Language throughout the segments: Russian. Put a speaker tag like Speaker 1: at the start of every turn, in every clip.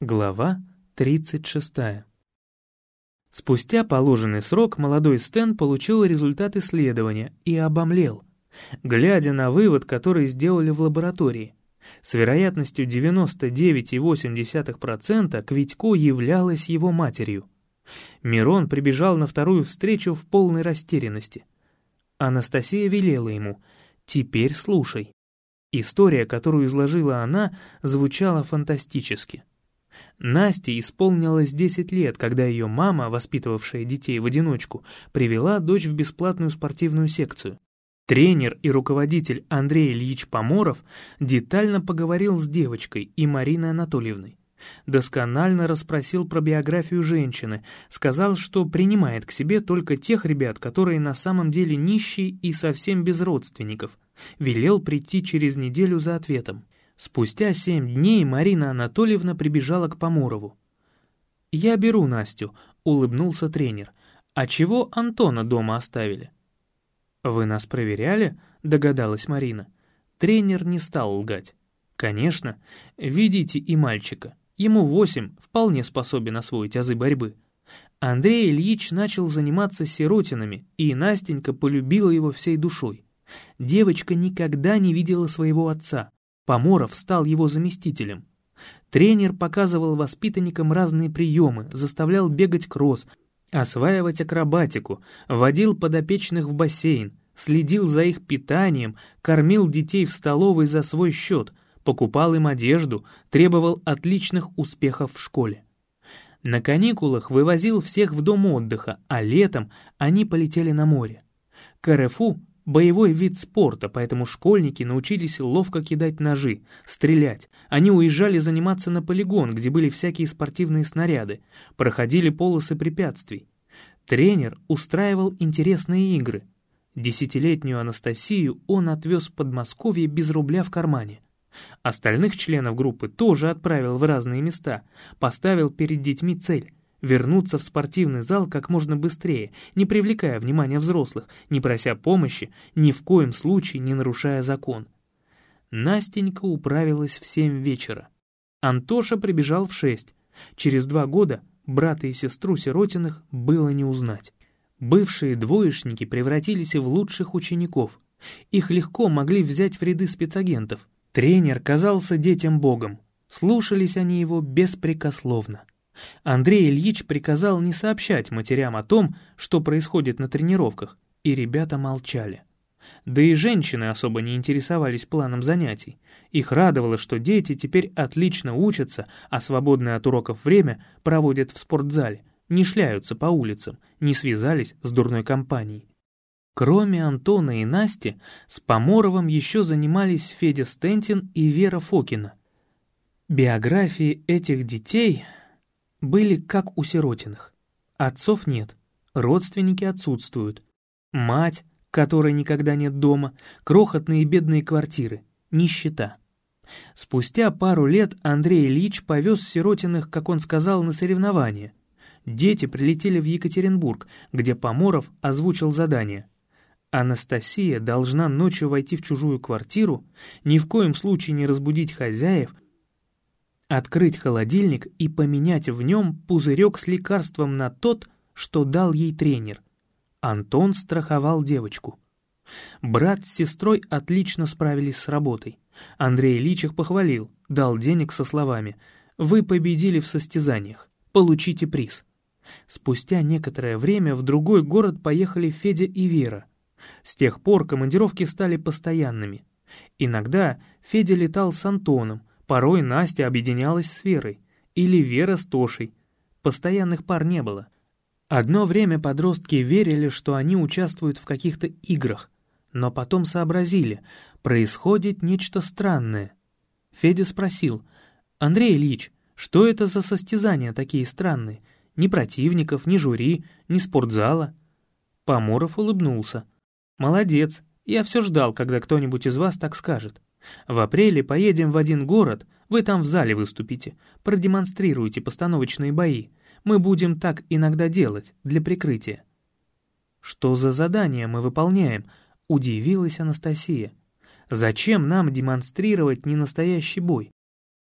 Speaker 1: Глава 36. Спустя положенный срок молодой Стэн получил результат исследования и обомлел, глядя на вывод, который сделали в лаборатории. С вероятностью 99,8% Квитько являлась его матерью. Мирон прибежал на вторую встречу в полной растерянности. Анастасия велела ему «Теперь слушай». История, которую изложила она, звучала фантастически. Насте исполнилось 10 лет, когда ее мама, воспитывавшая детей в одиночку, привела дочь в бесплатную спортивную секцию. Тренер и руководитель Андрей Ильич Поморов детально поговорил с девочкой и Мариной Анатольевной. Досконально расспросил про биографию женщины, сказал, что принимает к себе только тех ребят, которые на самом деле нищие и совсем без родственников. Велел прийти через неделю за ответом. Спустя семь дней Марина Анатольевна прибежала к Поморову. «Я беру Настю», — улыбнулся тренер. «А чего Антона дома оставили?» «Вы нас проверяли?» — догадалась Марина. Тренер не стал лгать. «Конечно. Видите и мальчика. Ему восемь, вполне способен освоить азы борьбы». Андрей Ильич начал заниматься сиротинами, и Настенька полюбила его всей душой. Девочка никогда не видела своего отца, Поморов стал его заместителем. Тренер показывал воспитанникам разные приемы, заставлял бегать кросс, осваивать акробатику, водил подопечных в бассейн, следил за их питанием, кормил детей в столовой за свой счет, покупал им одежду, требовал отличных успехов в школе. На каникулах вывозил всех в дом отдыха, а летом они полетели на море. К РФУ боевой вид спорта, поэтому школьники научились ловко кидать ножи, стрелять. Они уезжали заниматься на полигон, где были всякие спортивные снаряды, проходили полосы препятствий. Тренер устраивал интересные игры. Десятилетнюю Анастасию он отвез в Подмосковье без рубля в кармане. Остальных членов группы тоже отправил в разные места, поставил перед детьми цель вернуться в спортивный зал как можно быстрее, не привлекая внимания взрослых, не прося помощи, ни в коем случае не нарушая закон. Настенька управилась в семь вечера. Антоша прибежал в шесть. Через два года брата и сестру Сиротиных было не узнать. Бывшие двоечники превратились в лучших учеников. Их легко могли взять в ряды спецагентов. Тренер казался детям богом. Слушались они его беспрекословно. Андрей Ильич приказал не сообщать матерям о том, что происходит на тренировках, и ребята молчали. Да и женщины особо не интересовались планом занятий. Их радовало, что дети теперь отлично учатся, а свободное от уроков время проводят в спортзале, не шляются по улицам, не связались с дурной компанией. Кроме Антона и Насти, с Поморовым еще занимались Федя Стентин и Вера Фокина. Биографии этих детей были как у сиротиных. Отцов нет, родственники отсутствуют. Мать, которой никогда нет дома, крохотные бедные квартиры, нищета. Спустя пару лет Андрей Ильич повез Сиротиных, как он сказал, на соревнования. Дети прилетели в Екатеринбург, где Поморов озвучил задание. Анастасия должна ночью войти в чужую квартиру, ни в коем случае не разбудить хозяев, открыть холодильник и поменять в нем пузырек с лекарством на тот, что дал ей тренер. Антон страховал девочку. Брат с сестрой отлично справились с работой. Андрей Ильич их похвалил, дал денег со словами «Вы победили в состязаниях, получите приз». Спустя некоторое время в другой город поехали Федя и Вера. С тех пор командировки стали постоянными. Иногда Федя летал с Антоном, Порой Настя объединялась с Верой, или Вера с Тошей. Постоянных пар не было. Одно время подростки верили, что они участвуют в каких-то играх, но потом сообразили, происходит нечто странное. Федя спросил, «Андрей Ильич, что это за состязания такие странные? Ни противников, ни жюри, ни спортзала?» Поморов улыбнулся. «Молодец, я все ждал, когда кто-нибудь из вас так скажет. В апреле поедем в один город, вы там в зале выступите, продемонстрируете постановочные бои. Мы будем так иногда делать, для прикрытия». «Что за задание мы выполняем?» — удивилась Анастасия. «Зачем нам демонстрировать ненастоящий бой?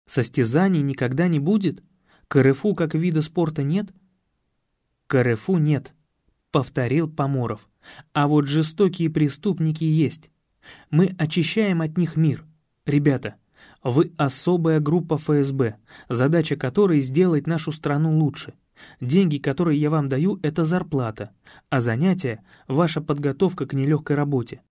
Speaker 1: Состязаний никогда не будет? КРФУ как вида спорта нет? КРФУ нет, повторил Поморов. А вот жестокие преступники есть. Мы очищаем от них мир. Ребята, вы особая группа ФСБ, задача которой сделать нашу страну лучше. Деньги, которые я вам даю, это зарплата, а занятия — ваша подготовка к нелегкой работе.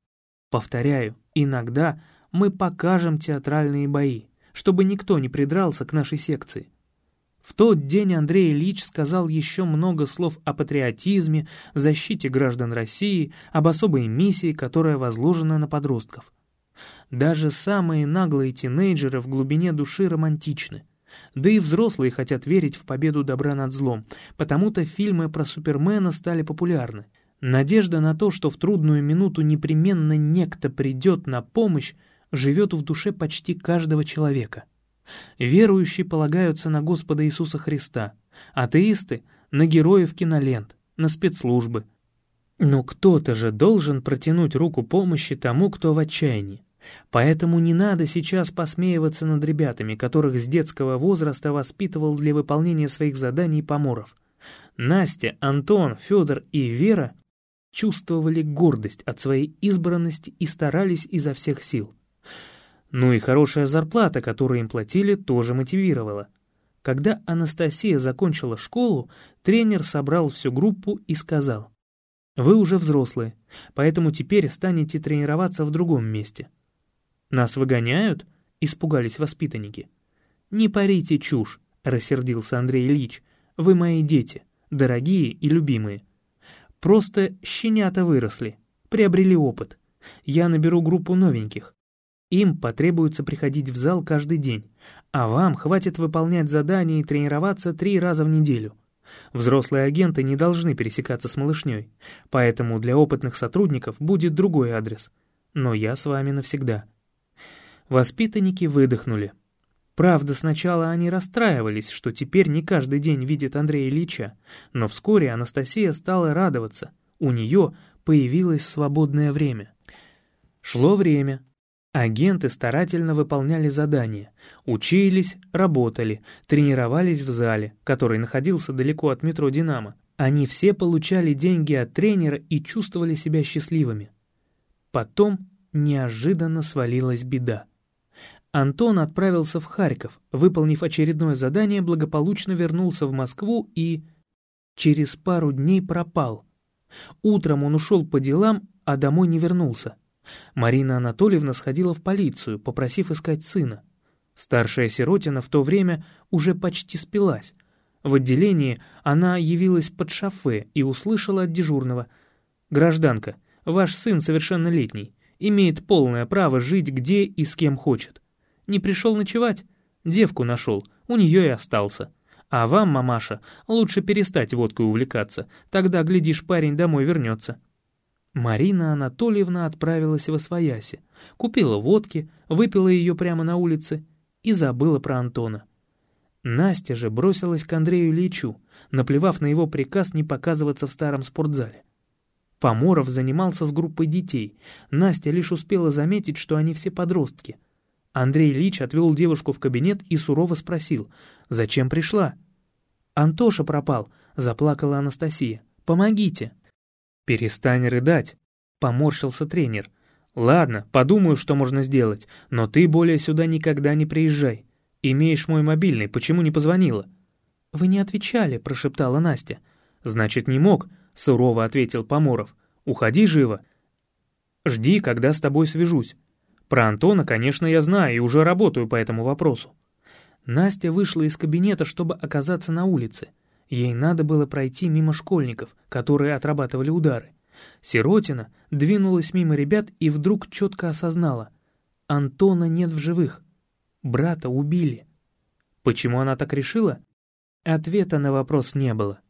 Speaker 1: Повторяю, иногда мы покажем театральные бои, чтобы никто не придрался к нашей секции. В тот день Андрей Ильич сказал еще много слов о патриотизме, защите граждан России, об особой миссии, которая возложена на подростков. Даже самые наглые тинейджеры в глубине души романтичны. Да и взрослые хотят верить в победу добра над злом, потому-то фильмы про Супермена стали популярны. Надежда на то, что в трудную минуту непременно некто придет на помощь, живет в душе почти каждого человека. Верующие полагаются на Господа Иисуса Христа, атеисты — на героев кинолент, на спецслужбы. Но кто-то же должен протянуть руку помощи тому, кто в отчаянии. Поэтому не надо сейчас посмеиваться над ребятами, которых с детского возраста воспитывал для выполнения своих заданий поморов. Настя, Антон, Федор и Вера чувствовали гордость от своей избранности и старались изо всех сил. Ну и хорошая зарплата, которую им платили, тоже мотивировала. Когда Анастасия закончила школу, тренер собрал всю группу и сказал, «Вы уже взрослые, поэтому теперь станете тренироваться в другом месте». «Нас выгоняют?» — испугались воспитанники. «Не парите чушь», — рассердился Андрей Ильич. «Вы мои дети, дорогие и любимые. Просто щенята выросли, приобрели опыт. Я наберу группу новеньких. Им потребуется приходить в зал каждый день, а вам хватит выполнять задания и тренироваться три раза в неделю. Взрослые агенты не должны пересекаться с малышней, поэтому для опытных сотрудников будет другой адрес. Но я с вами навсегда. Воспитанники выдохнули. Правда, сначала они расстраивались, что теперь не каждый день видят Андрея Ильича, но вскоре Анастасия стала радоваться. У нее появилось свободное время. Шло время, Агенты старательно выполняли задания, учились, работали, тренировались в зале, который находился далеко от метро «Динамо». Они все получали деньги от тренера и чувствовали себя счастливыми. Потом неожиданно свалилась беда. Антон отправился в Харьков, выполнив очередное задание, благополучно вернулся в Москву и... через пару дней пропал. Утром он ушел по делам, а домой не вернулся. Марина Анатольевна сходила в полицию, попросив искать сына. Старшая Сиротина в то время уже почти спилась. В отделении она явилась под шофе и услышала от дежурного. «Гражданка, ваш сын совершеннолетний, имеет полное право жить где и с кем хочет. Не пришел ночевать? Девку нашел, у нее и остался. А вам, мамаша, лучше перестать водкой увлекаться, тогда, глядишь, парень домой вернется». Марина Анатольевна отправилась в Освояси, купила водки, выпила ее прямо на улице и забыла про Антона. Настя же бросилась к Андрею Ильичу, наплевав на его приказ не показываться в старом спортзале. Поморов занимался с группой детей. Настя лишь успела заметить, что они все подростки. Андрей Ильич отвел девушку в кабинет и сурово спросил, «Зачем пришла?» «Антоша пропал», — заплакала Анастасия. «Помогите!» «Перестань рыдать», — поморщился тренер. «Ладно, подумаю, что можно сделать, но ты более сюда никогда не приезжай. Имеешь мой мобильный, почему не позвонила?» «Вы не отвечали», — прошептала Настя. «Значит, не мог», — сурово ответил Поморов. «Уходи живо. Жди, когда с тобой свяжусь. Про Антона, конечно, я знаю и уже работаю по этому вопросу». Настя вышла из кабинета, чтобы оказаться на улице. Ей надо было пройти мимо школьников, которые отрабатывали удары. Сиротина двинулась мимо ребят и вдруг четко осознала. Антона нет в живых. Брата убили. Почему она так решила? Ответа на вопрос не было.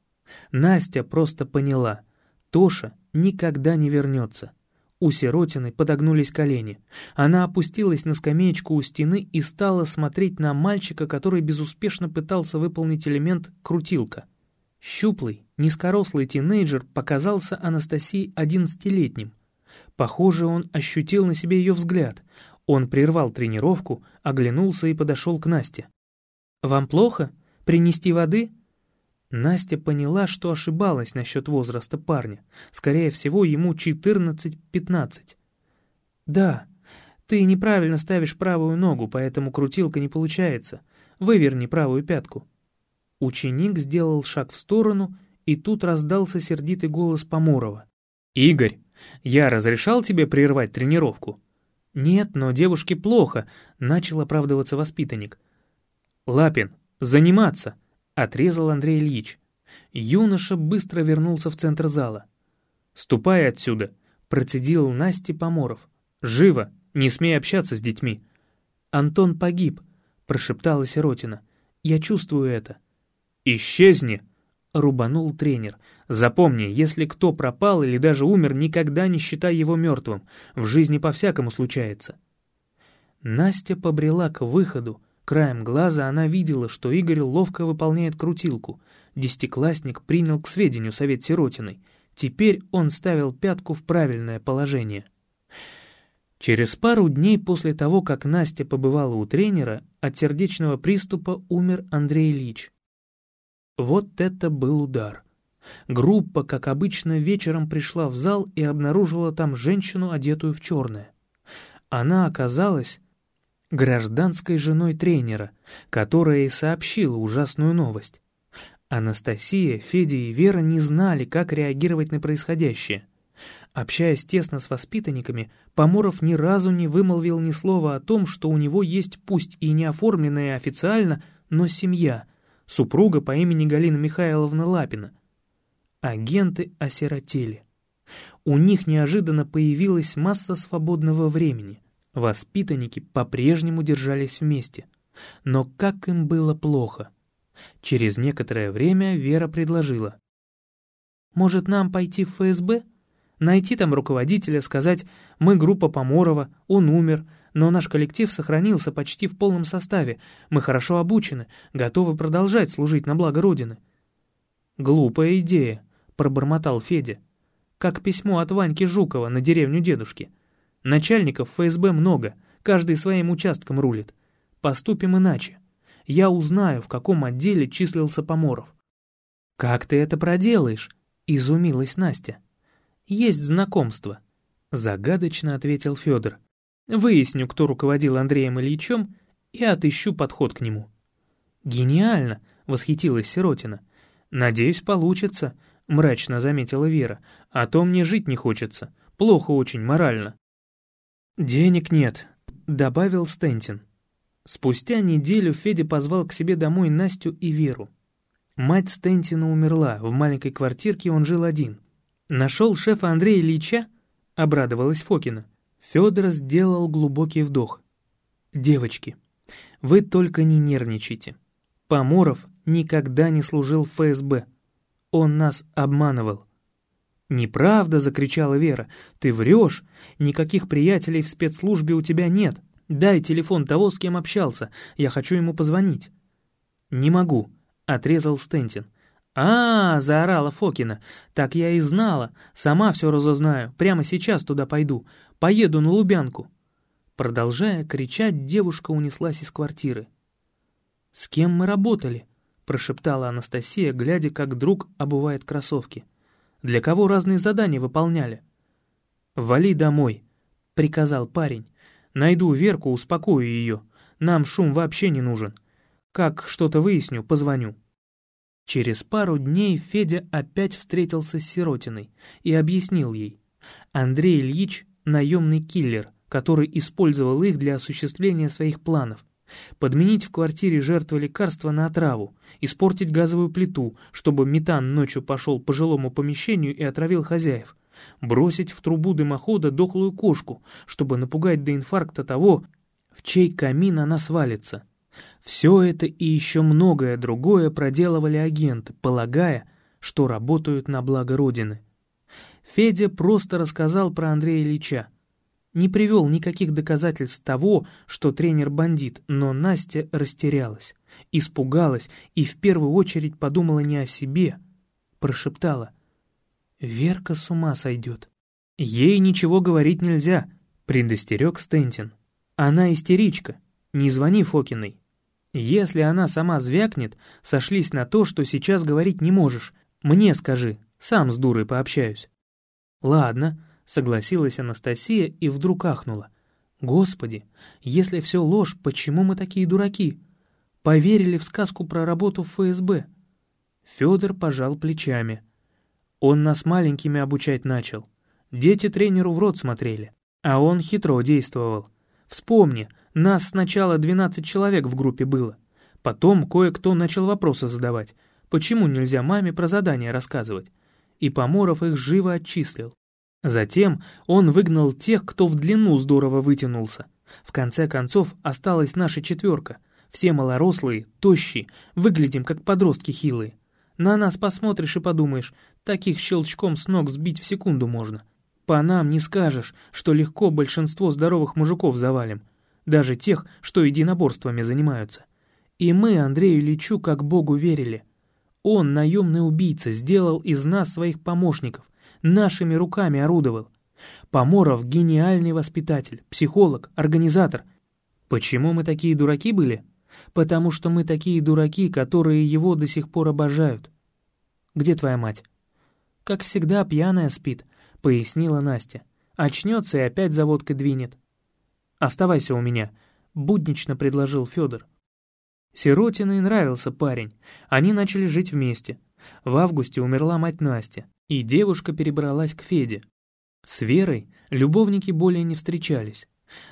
Speaker 1: Настя просто поняла. Тоша никогда не вернется. У Сиротины подогнулись колени. Она опустилась на скамеечку у стены и стала смотреть на мальчика, который безуспешно пытался выполнить элемент «крутилка». Щуплый, низкорослый тинейджер показался Анастасии одиннадцатилетним. Похоже, он ощутил на себе ее взгляд. Он прервал тренировку, оглянулся и подошел к Насте. «Вам плохо?» — Принести воды?» Настя поняла, что ошибалась насчет возраста парня. Скорее всего, ему 14-15. «Да, ты неправильно ставишь правую ногу, поэтому крутилка не получается. Выверни правую пятку». Ученик сделал шаг в сторону, и тут раздался сердитый голос Поморова. «Игорь, я разрешал тебе прервать тренировку?» «Нет, но девушке плохо», — начал оправдываться воспитанник. «Лапин, заниматься!» — отрезал Андрей Ильич. Юноша быстро вернулся в центр зала. «Ступай отсюда!» — процедил Насте Поморов. «Живо! Не смей общаться с детьми!» «Антон погиб!» — прошептала Сиротина. «Я чувствую это!» «Исчезни!» — рубанул тренер. «Запомни, если кто пропал или даже умер, никогда не считай его мертвым. В жизни по-всякому случается». Настя побрела к выходу. Краем глаза она видела, что Игорь ловко выполняет крутилку. Десятиклассник принял к сведению совет Сиротиной. Теперь он ставил пятку в правильное положение. Через пару дней после того, как Настя побывала у тренера, от сердечного приступа умер Андрей Ильич. Вот это был удар. Группа, как обычно, вечером пришла в зал и обнаружила там женщину, одетую в черное. Она оказалась гражданской женой тренера, которая и сообщила ужасную новость. Анастасия, Федя и Вера не знали, как реагировать на происходящее. Общаясь тесно с воспитанниками, Поморов ни разу не вымолвил ни слова о том, что у него есть пусть и не оформленная официально, но семья, супруга по имени Галина Михайловна Лапина. Агенты осиротели. У них неожиданно появилась масса свободного времени. Воспитанники по-прежнему держались вместе. Но как им было плохо. Через некоторое время Вера предложила. «Может, нам пойти в ФСБ? Найти там руководителя, сказать, мы группа Поморова, он умер, но наш коллектив сохранился почти в полном составе, мы хорошо обучены, готовы продолжать служить на благо Родины». «Глупая идея», — пробормотал Федя. «Как письмо от Ваньки Жукова на деревню дедушки». Начальников ФСБ много, каждый своим участком рулит. Поступим иначе. Я узнаю, в каком отделе числился Поморов». «Как ты это проделаешь?» — изумилась Настя. «Есть знакомство», — загадочно ответил Федор. «Выясню, кто руководил Андреем Ильичем, и отыщу подход к нему». «Гениально!» — восхитилась Сиротина. «Надеюсь, получится», — мрачно заметила Вера. «А то мне жить не хочется. Плохо очень, морально». «Денег нет», — добавил Стентин. Спустя неделю Федя позвал к себе домой Настю и Веру. Мать Стентина умерла, в маленькой квартирке он жил один. «Нашел шефа Андрея Ильича?» — обрадовалась Фокина. Федор сделал глубокий вдох. «Девочки, вы только не нервничайте. Поморов никогда не служил в ФСБ. Он нас обманывал. «Неправда!» — закричала Вера. «Ты врешь! Никаких приятелей в спецслужбе у тебя нет! Дай телефон того, с кем общался, я хочу ему позвонить!» «Не могу!» — отрезал Стентин. «А, -а, заорала Фокина. «Так я и знала. Сама все разузнаю. Прямо сейчас туда пойду. Поеду на Лубянку». Продолжая кричать, девушка унеслась из квартиры. «С кем мы работали?» — прошептала Анастасия, глядя, как друг обувает кроссовки. Для кого разные задания выполняли? «Вали домой», — приказал парень. «Найду Верку, успокою ее. Нам шум вообще не нужен. Как что-то выясню, позвоню». Через пару дней Федя опять встретился с Сиротиной и объяснил ей. Андрей Ильич — наемный киллер, который использовал их для осуществления своих планов — Подменить в квартире жертвы лекарства на отраву, испортить газовую плиту, чтобы метан ночью пошел по жилому помещению и отравил хозяев, бросить в трубу дымохода дохлую кошку, чтобы напугать до инфаркта того, в чей камин она свалится. Все это и еще многое другое проделывали агенты, полагая, что работают на благо Родины. Федя просто рассказал про Андрея Ильича, не привел никаких доказательств того, что тренер бандит, но Настя растерялась, испугалась и в первую очередь подумала не о себе. Прошептала. «Верка с ума сойдет». «Ей ничего говорить нельзя», — предостерег Стентин. «Она истеричка. Не звони Фокиной». Если она сама звякнет, сошлись на то, что сейчас говорить не можешь. Мне скажи, сам с дурой пообщаюсь». «Ладно», — согласилась Анастасия и вдруг ахнула. «Господи, если все ложь, почему мы такие дураки? Поверили в сказку про работу в ФСБ?» Федор пожал плечами. Он нас маленькими обучать начал. Дети тренеру в рот смотрели, а он хитро действовал. Вспомни, нас сначала 12 человек в группе было. Потом кое-кто начал вопросы задавать. Почему нельзя маме про задания рассказывать? И Поморов их живо отчислил. Затем он выгнал тех, кто в длину здорово вытянулся. В конце концов осталась наша четверка. Все малорослые, тощие, выглядим как подростки хилые. На нас посмотришь и подумаешь, таких щелчком с ног сбить в секунду можно. По нам не скажешь, что легко большинство здоровых мужиков завалим, даже тех, что единоборствами занимаются. И мы Андрею Ильичу как Богу верили. Он, наемный убийца, сделал из нас своих помощников, нашими руками орудовал. Поморов — гениальный воспитатель, психолог, организатор. Почему мы такие дураки были? потому что мы такие дураки, которые его до сих пор обожают. Где твоя мать?» «Как всегда, пьяная спит», — пояснила Настя. «Очнется и опять за водкой двинет». «Оставайся у меня», — буднично предложил Федор. Сиротиной нравился парень. Они начали жить вместе. В августе умерла мать Насти, и девушка перебралась к Феде. С Верой любовники более не встречались.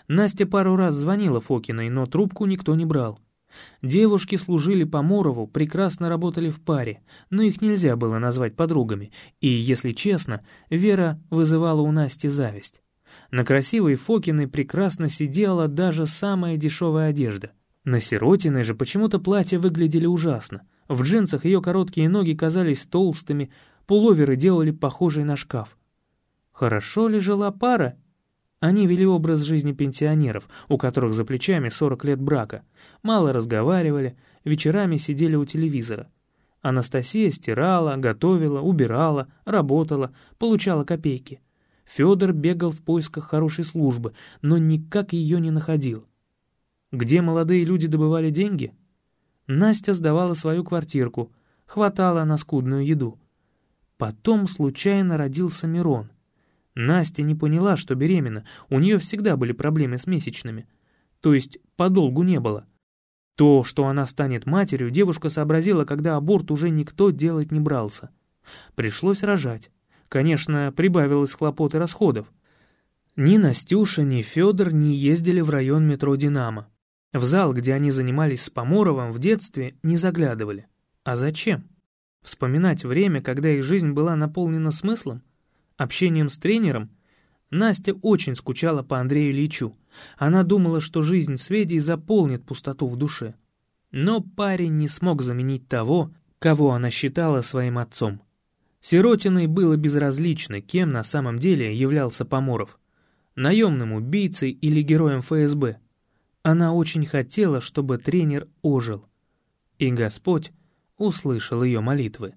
Speaker 1: Настя пару раз звонила Фокиной, но трубку никто не брал. Девушки служили по Морову, прекрасно работали в паре, но их нельзя было назвать подругами, и, если честно, Вера вызывала у Насти зависть. На красивой Фокиной прекрасно сидела даже самая дешевая одежда. На Сиротиной же почему-то платья выглядели ужасно. В джинсах ее короткие ноги казались толстыми, пуловеры делали похожий на шкаф. Хорошо ли жила пара, они вели образ жизни пенсионеров, у которых за плечами 40 лет брака, мало разговаривали, вечерами сидели у телевизора. Анастасия стирала, готовила, убирала, работала, получала копейки. Федор бегал в поисках хорошей службы, но никак ее не находил. Где молодые люди добывали деньги? Настя сдавала свою квартирку, хватала на скудную еду. Потом случайно родился Мирон. Настя не поняла, что беременна, у нее всегда были проблемы с месячными. То есть подолгу не было. То, что она станет матерью, девушка сообразила, когда аборт уже никто делать не брался. Пришлось рожать. Конечно, прибавилось хлопот и расходов. Ни Настюша, ни Федор не ездили в район метро «Динамо». В зал, где они занимались с Поморовым в детстве, не заглядывали. А зачем? Вспоминать время, когда их жизнь была наполнена смыслом? общением с тренером, Настя очень скучала по Андрею Ильичу. Она думала, что жизнь с Ведей заполнит пустоту в душе. Но парень не смог заменить того, кого она считала своим отцом. Сиротиной было безразлично, кем на самом деле являлся Поморов. Наемным убийцей или героем ФСБ. Она очень хотела, чтобы тренер ожил. И Господь услышал ее молитвы.